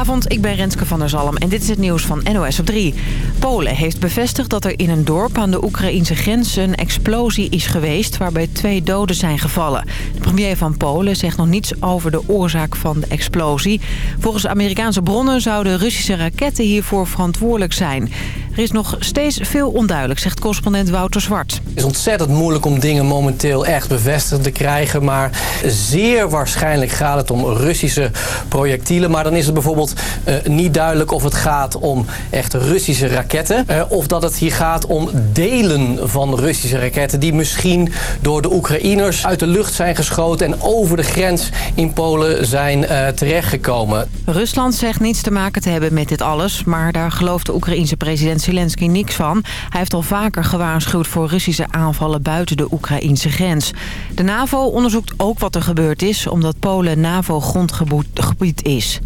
Goedenavond, ik ben Renske van der Zalm en dit is het nieuws van NOS op 3. Polen heeft bevestigd dat er in een dorp aan de Oekraïnse grens een explosie is geweest... waarbij twee doden zijn gevallen. De premier van Polen zegt nog niets over de oorzaak van de explosie. Volgens Amerikaanse bronnen zouden Russische raketten hiervoor verantwoordelijk zijn. Er is nog steeds veel onduidelijk, zegt correspondent Wouter Zwart. Het is ontzettend moeilijk om dingen momenteel echt bevestigd te krijgen... maar zeer waarschijnlijk gaat het om Russische projectielen. Maar dan is het bijvoorbeeld uh, niet duidelijk of het gaat om echt Russische raketten... Uh, of dat het hier gaat om delen van Russische raketten... die misschien door de Oekraïners uit de lucht zijn geschoten... en over de grens in Polen zijn uh, terechtgekomen. Rusland zegt niets te maken te hebben met dit alles... maar daar gelooft de Oekraïense president Zelensky niks van. Hij heeft al vaker gewaarschuwd voor Russische aanvallen buiten de Oekraïense grens. De NAVO onderzoekt ook wat er gebeurd is... omdat Polen NAVO-grondgebied is.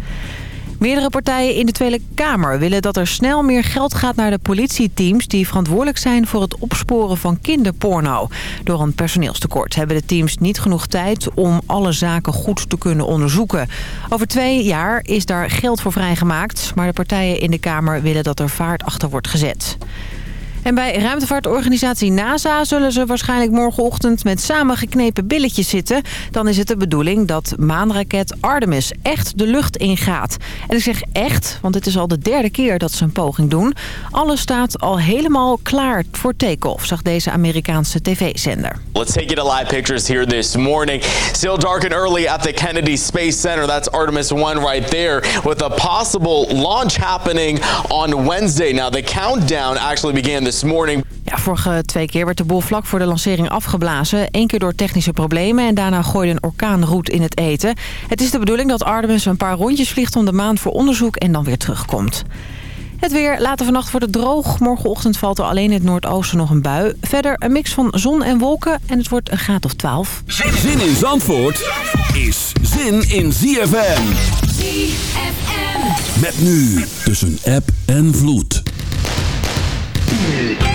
Meerdere partijen in de Tweede Kamer willen dat er snel meer geld gaat naar de politieteams... die verantwoordelijk zijn voor het opsporen van kinderporno. Door een personeelstekort hebben de teams niet genoeg tijd om alle zaken goed te kunnen onderzoeken. Over twee jaar is daar geld voor vrijgemaakt... maar de partijen in de Kamer willen dat er vaart achter wordt gezet. En bij ruimtevaartorganisatie NASA zullen ze waarschijnlijk morgenochtend met samengeknepen billetjes zitten. Dan is het de bedoeling dat maanraket Artemis echt de lucht ingaat. En ik zeg echt, want het is al de derde keer dat ze een poging doen. Alles staat al helemaal klaar voor take-off, zag deze Amerikaanse tv-zender. Let's take you to live pictures here this morning. Still dark and early at the Kennedy Space Center. That's Artemis 1 right there with a possible launch happening on Wednesday. Now the countdown actually began this morning. Ja, vorige twee keer werd de boel vlak voor de lancering afgeblazen. Eén keer door technische problemen en daarna gooide een orkaanroet in het eten. Het is de bedoeling dat Artemis een paar rondjes vliegt om de maan voor onderzoek en dan weer terugkomt. Het weer. Later vannacht wordt het droog. Morgenochtend valt er alleen in het noordoosten nog een bui. Verder een mix van zon en wolken en het wordt een graad of 12. Zin in Zandvoort is zin in ZFM. ZFM. Met nu tussen app en vloed. Yeah.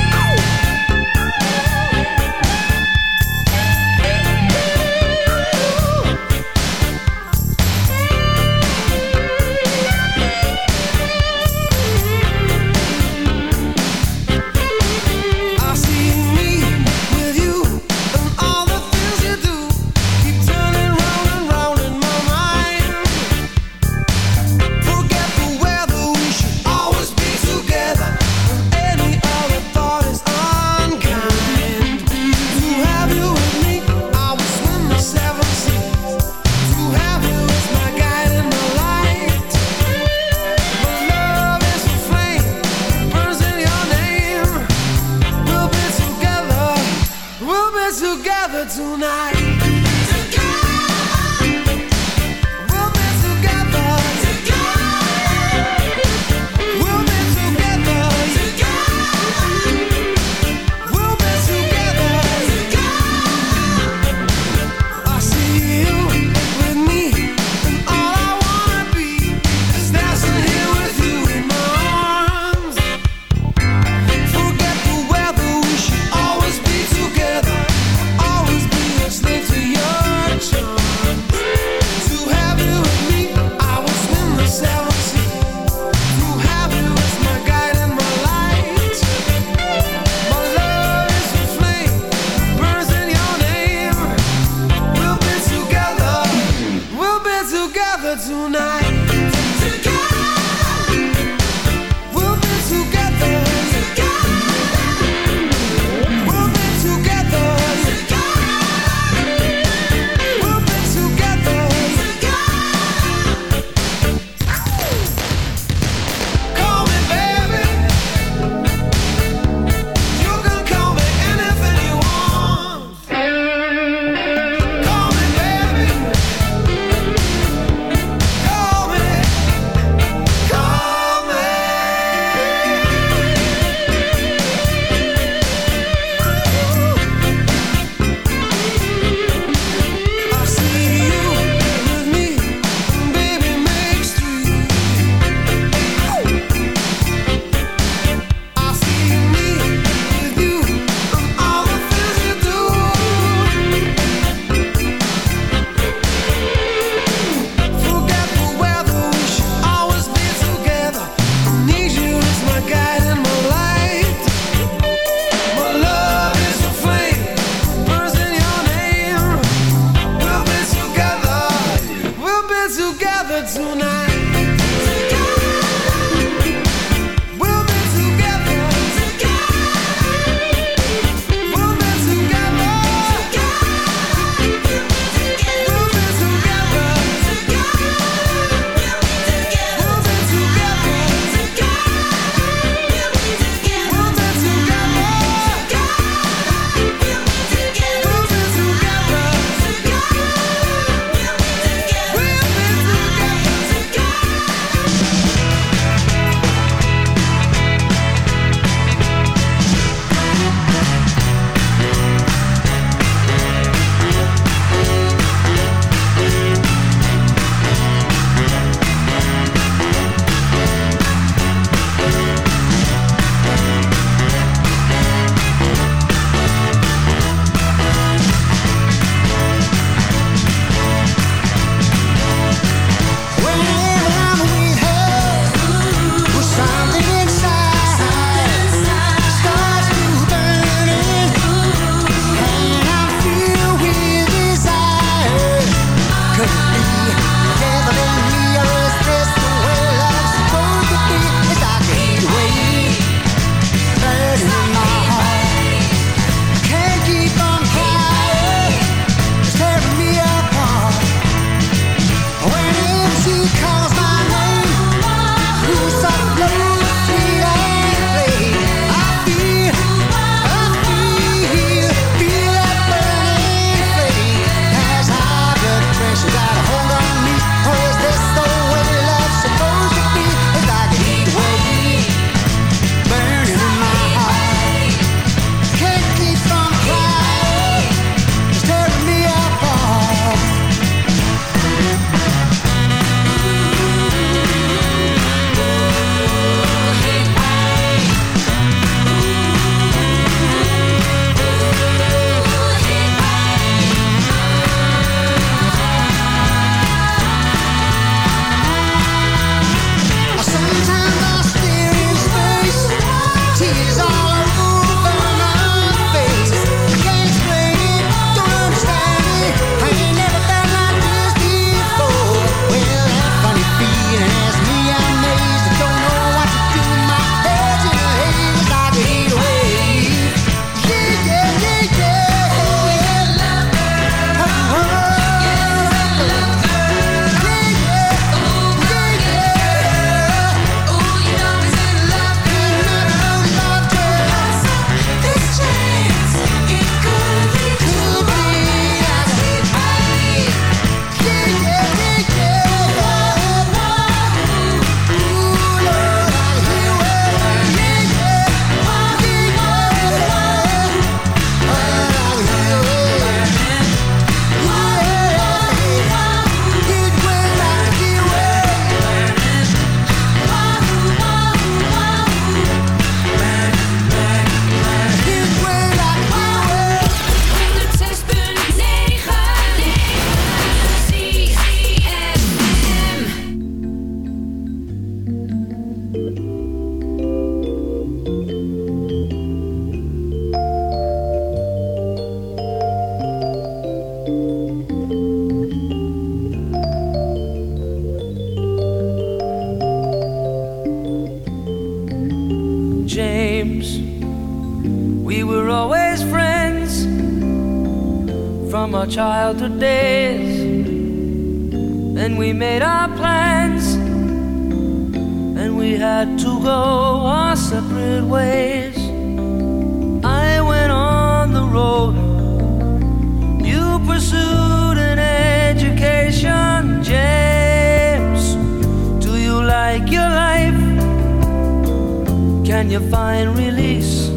Find release?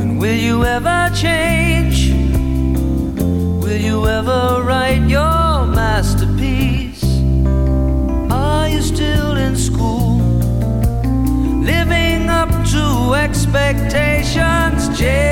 And will you ever change? Will you ever write your masterpiece? Are you still in school? Living up to expectations, Jay?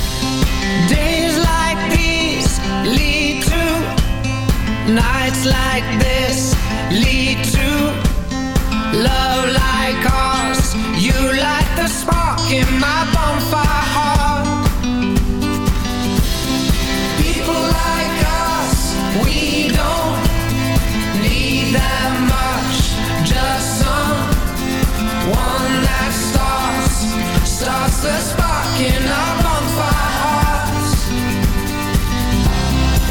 Like this lead to love like ours. You light the spark in my bonfire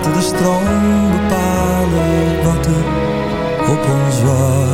Laten de stroom bepalen wat er op ons wacht.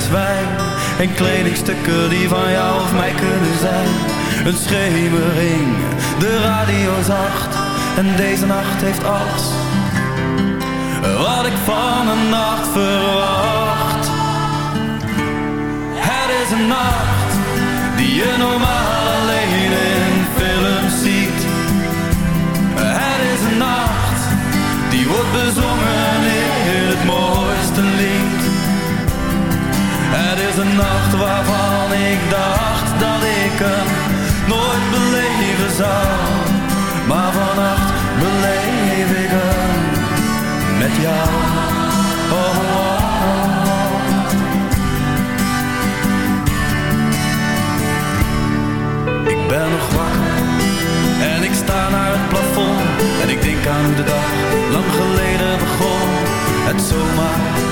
fles En kledingstukken die van jou of mij kunnen zijn. Een schemering, de radio zacht En deze nacht heeft alles. Wat ik van een nacht verwacht nooit beleven zou, Maar vannacht beleef ik hem met jou. Oh, oh, oh. Ik ben nog wakker en ik sta naar het plafond. En ik denk aan de dag, lang geleden begon. Het zomaar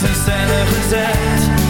grenzen zijn gezet.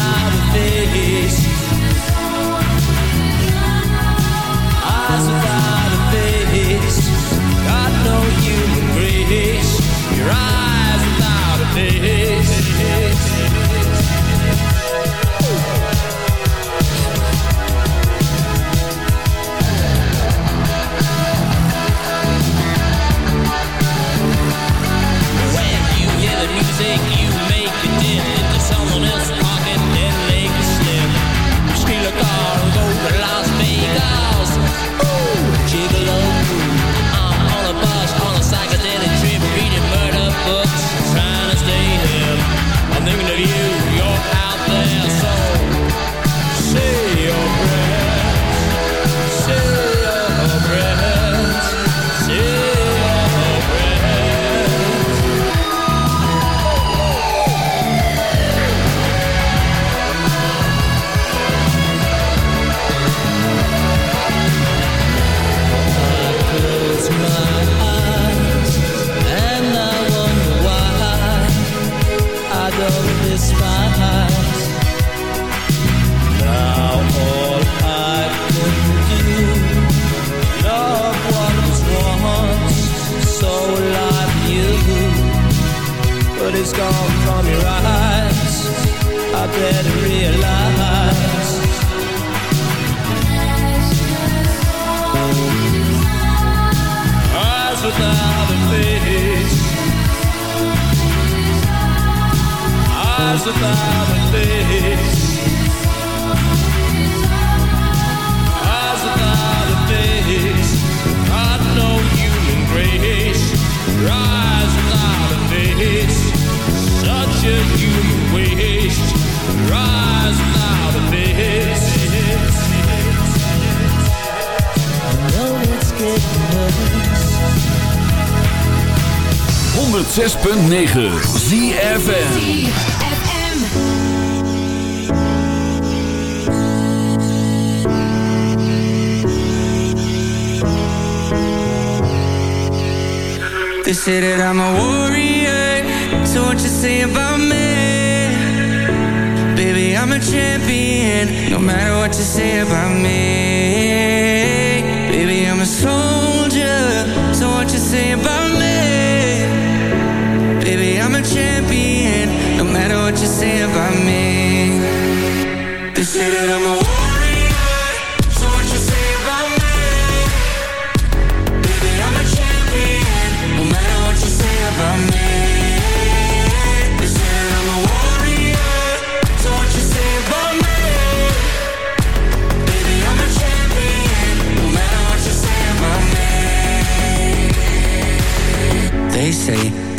Without a face. 106.9 ZFN They say that I'm a warrior. So what you say about me? Baby, I'm a champion. No matter what you say about me. Baby, I'm a soldier. So what you say about champion. No matter what you say about me. They say that I'm a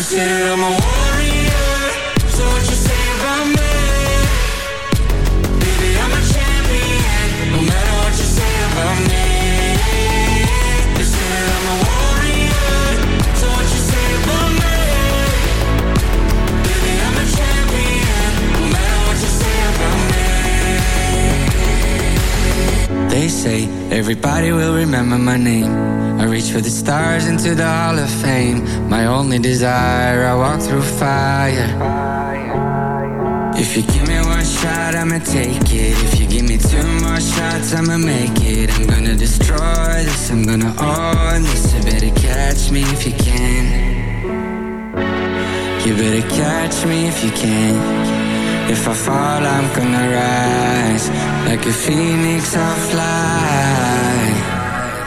They say I'm a everybody will remember my name. I reach for the stars into the Hall of Fame. My only desire, I walk through fire. If you give me one shot, I'ma take it. If you give me two more shots, I'ma make it. I'm gonna destroy this, I'm gonna own this. You better catch me if you can. You better catch me if you can. If I fall, I'm gonna rise. Like a phoenix, I'll fly.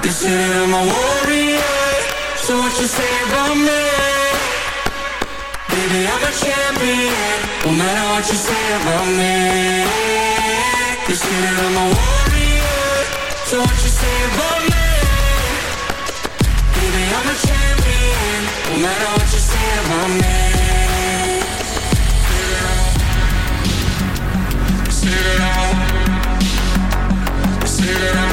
They say I'm a warrior. So what you say about me? Baby, I'm a champion. No matter what you say about me. That I'm a warrior. So what you say about me? Baby, I'm a champion. No matter what you say about me. That that I'm